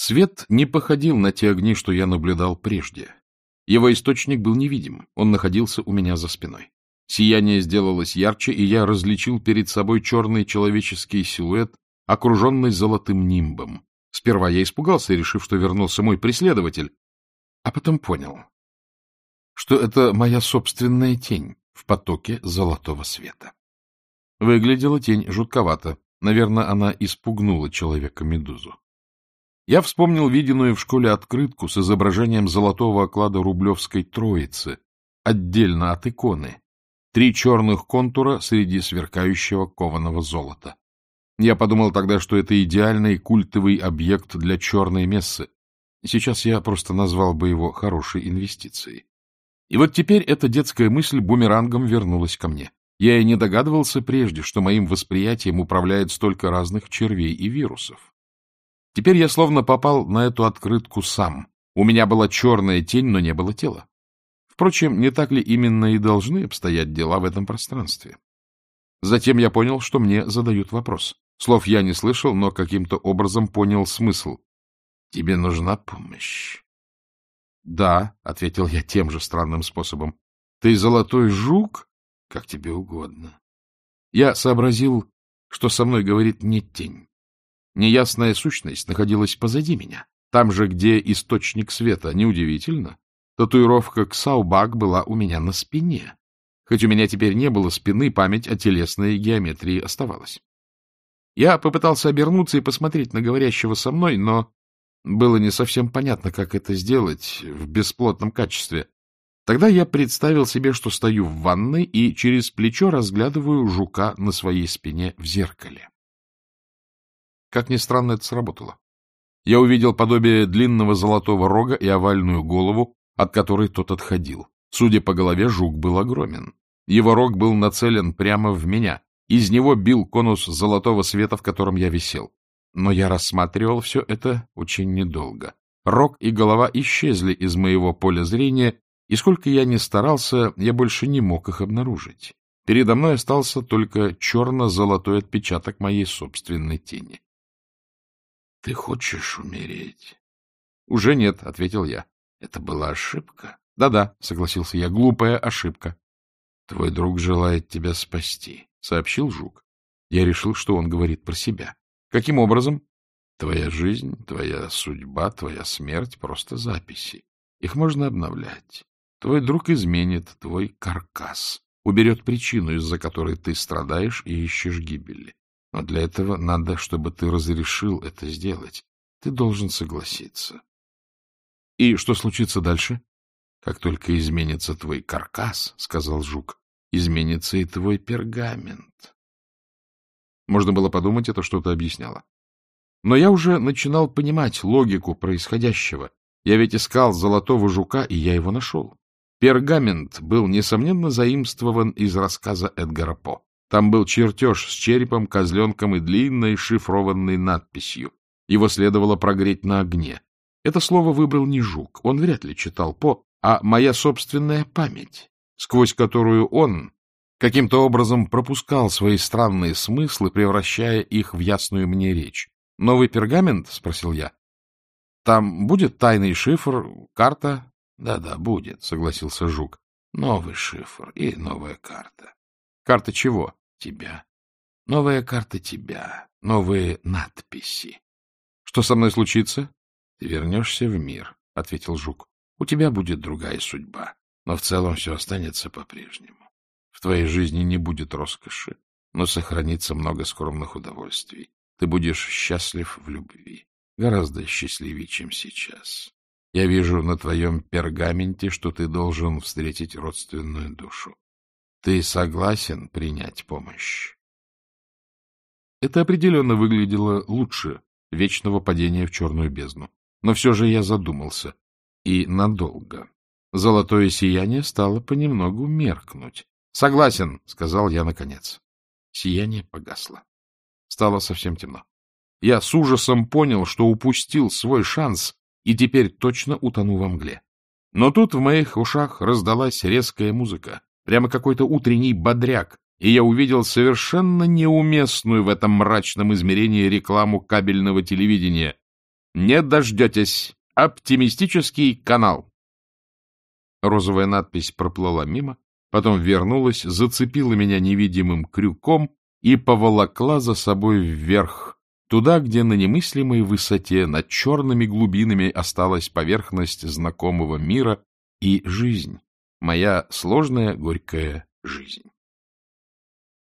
Свет не походил на те огни, что я наблюдал прежде. Его источник был невидим, он находился у меня за спиной. Сияние сделалось ярче, и я различил перед собой черный человеческий силуэт, окруженный золотым нимбом. Сперва я испугался, решив, что вернулся мой преследователь, а потом понял, что это моя собственная тень в потоке золотого света. Выглядела тень жутковато. Наверное, она испугнула человека-медузу. Я вспомнил виденную в школе открытку с изображением золотого оклада Рублевской Троицы, отдельно от иконы. Три черных контура среди сверкающего кованого золота. Я подумал тогда, что это идеальный культовый объект для черной мессы. Сейчас я просто назвал бы его хорошей инвестицией. И вот теперь эта детская мысль бумерангом вернулась ко мне. Я и не догадывался прежде, что моим восприятием управляет столько разных червей и вирусов. Теперь я словно попал на эту открытку сам. У меня была черная тень, но не было тела. Впрочем, не так ли именно и должны обстоять дела в этом пространстве? Затем я понял, что мне задают вопрос. Слов я не слышал, но каким-то образом понял смысл. — Тебе нужна помощь. — Да, — ответил я тем же странным способом. — Ты золотой жук? Как тебе угодно. Я сообразил, что со мной говорит не тень. Неясная сущность находилась позади меня, там же, где источник света. Неудивительно. Татуировка Ксаубак была у меня на спине. Хоть у меня теперь не было спины, память о телесной геометрии оставалась. Я попытался обернуться и посмотреть на говорящего со мной, но было не совсем понятно, как это сделать в бесплотном качестве. Тогда я представил себе, что стою в ванной и через плечо разглядываю жука на своей спине в зеркале. Как ни странно, это сработало. Я увидел подобие длинного золотого рога и овальную голову, от которой тот отходил. Судя по голове, жук был огромен. Его рог был нацелен прямо в меня. Из него бил конус золотого света, в котором я висел. Но я рассматривал все это очень недолго. Рог и голова исчезли из моего поля зрения, и сколько я ни старался, я больше не мог их обнаружить. Передо мной остался только черно-золотой отпечаток моей собственной тени. — Ты хочешь умереть? — Уже нет, — ответил я. — Это была ошибка? Да — Да-да, — согласился я, — глупая ошибка. — Твой друг желает тебя спасти, — сообщил Жук. Я решил, что он говорит про себя. — Каким образом? — Твоя жизнь, твоя судьба, твоя смерть — просто записи. Их можно обновлять. Твой друг изменит твой каркас, уберет причину, из-за которой ты страдаешь и ищешь гибели. Но для этого надо, чтобы ты разрешил это сделать. Ты должен согласиться. И что случится дальше? Как только изменится твой каркас, — сказал Жук, — изменится и твой пергамент. Можно было подумать, это что-то объясняло. Но я уже начинал понимать логику происходящего. Я ведь искал золотого жука, и я его нашел. Пергамент был, несомненно, заимствован из рассказа Эдгара По. Там был чертеж с черепом, козленком и длинной шифрованной надписью. Его следовало прогреть на огне. Это слово выбрал не жук, он вряд ли читал По, а моя собственная память, сквозь которую он каким-то образом пропускал свои странные смыслы, превращая их в ясную мне речь. «Новый пергамент?» — спросил я. «Там будет тайный шифр, карта?» «Да-да, будет», — согласился Жук. «Новый шифр и новая карта». «Карта чего?» тебя. Новая карта тебя, новые надписи. — Что со мной случится? — Ты вернешься в мир, — ответил Жук. — У тебя будет другая судьба, но в целом все останется по-прежнему. В твоей жизни не будет роскоши, но сохранится много скромных удовольствий. Ты будешь счастлив в любви, гораздо счастливее, чем сейчас. Я вижу на твоем пергаменте, что ты должен встретить родственную душу. Ты согласен принять помощь? Это определенно выглядело лучше вечного падения в черную бездну. Но все же я задумался. И надолго. Золотое сияние стало понемногу меркнуть. — Согласен, — сказал я наконец. Сияние погасло. Стало совсем темно. Я с ужасом понял, что упустил свой шанс и теперь точно утону во мгле. Но тут в моих ушах раздалась резкая музыка прямо какой-то утренний бодряк, и я увидел совершенно неуместную в этом мрачном измерении рекламу кабельного телевидения. Не дождетесь. Оптимистический канал. Розовая надпись проплыла мимо, потом вернулась, зацепила меня невидимым крюком и поволокла за собой вверх, туда, где на немыслимой высоте, над черными глубинами осталась поверхность знакомого мира и жизнь, моя сложная горькая жизнь.